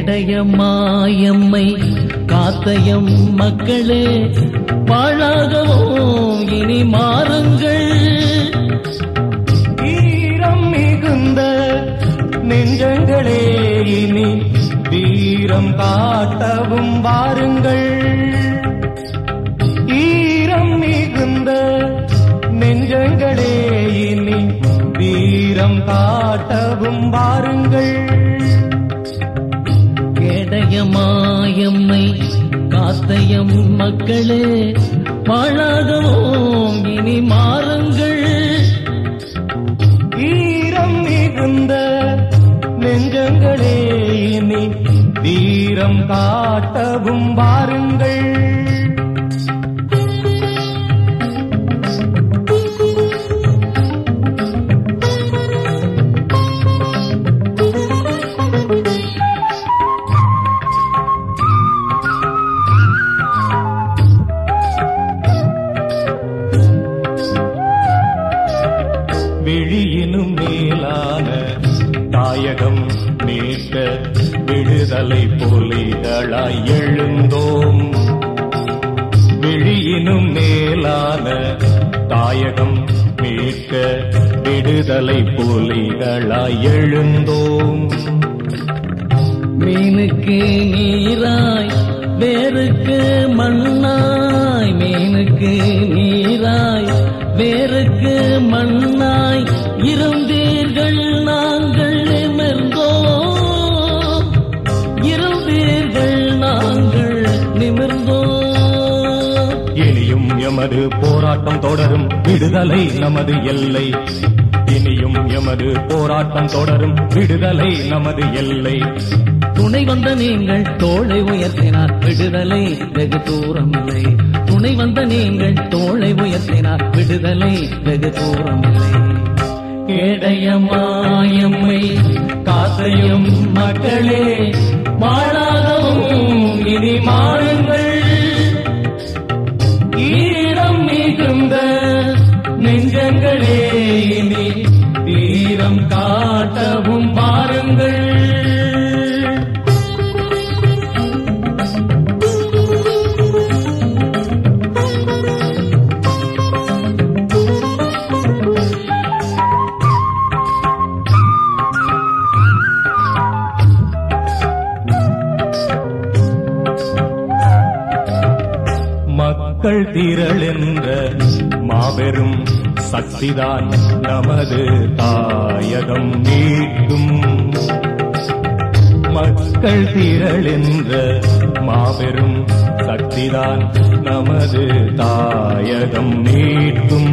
கேடயம்மாயம்மை காத்தயம் மக்களே பாழாகவும் இனி மாறுங்கள். ஈரம் மிகுந்த நெஞ்சங்களே இனி வீரம் காட்டவும் வாருங்கள். ஈரம் மிகுந்த நெஞ்சங்களே இனி வீரம் காட்டவும் வாருங்கள். கேடயமாயம்மை காத்தயம் மக்களே பாழாகவும் இனி மாறுங்கள். ஈரம் மிகுந்த நெஞ்சங்களே இனி தீரம் காட்டவும் பாருங்கள் விழியினும் மேலான தாயகம் மீட்க விடுதலை புலிகளாய் எழுந்தோம். விழியினும் மேலான தாயகம் மீட்க விடுதலை புலிகளாய் எழுந்தோம். மீனுக்கு நீராய் வேருக்கு மண்ணாய். மீனுக்கு நீராய் வேருக்கு எமது போராட்டம் தொடரும். விடுதலை நமது எல்லை. இனியும் எமது போராட்டம் தொடரும். விடுதலை நமது எல்லை. துணை வந்த நீங்கள் தோளை உயர்த்தினார். விடுதலை வெகு தூரமில்லை. துணை வந்த நீங்கள் தோளை உயர்த்தினார். விடுதலை வெகு தூரமில்லை. கேடயமாயம்மை காத்தையும் மக்களே மாளாகவும் இனி மாறுங்கள். ஈரம் நெஞ்சங்களே இனி தீரம் காட்டவும் பாருங்கள். மக்கள் திரள் என்ற மாபெரும் சக்திதான் நமது தாயகம் மீட்டும் மக்கள் திரள் என்ற மாபெரும் சக்திதான் நமது தாயகம் மீட்டும்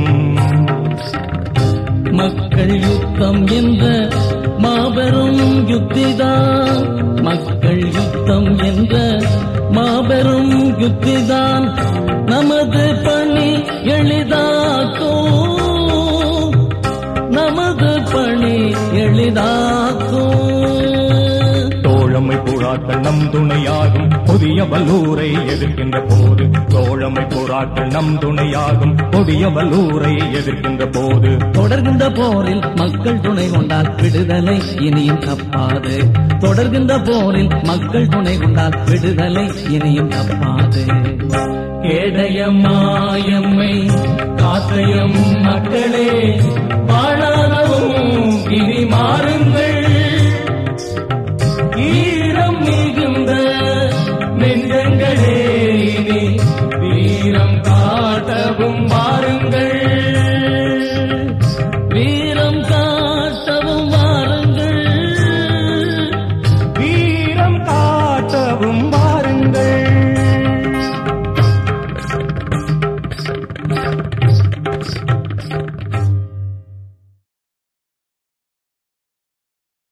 மக்கள் யுத்தம் என்ற மாபெரும் யுத்திதான். மக்கள் யுத்தம் என்ற மாபெரும் யுத்திதான். எளிதாக்கும் தோழமை போராட்கள் நம் துணையாகும். புதிய வல்லூரை எதிர்க்கின்ற போது தோழமை போராட்கள் நம் துணையாகும். புதிய வல்லூரை எதிர்க்கின்ற போது. தொடர்கின்ற போரில் மக்கள் துணை கொண்டால் விடுதலை இனியும் தப்பாது. தொடர்கின்ற போரில் மக்கள் துணை கொண்டால் விடுதலை இனியும் தப்பாது. கேடயம்மாயம்மை காத்தையும் மக்களே come, come.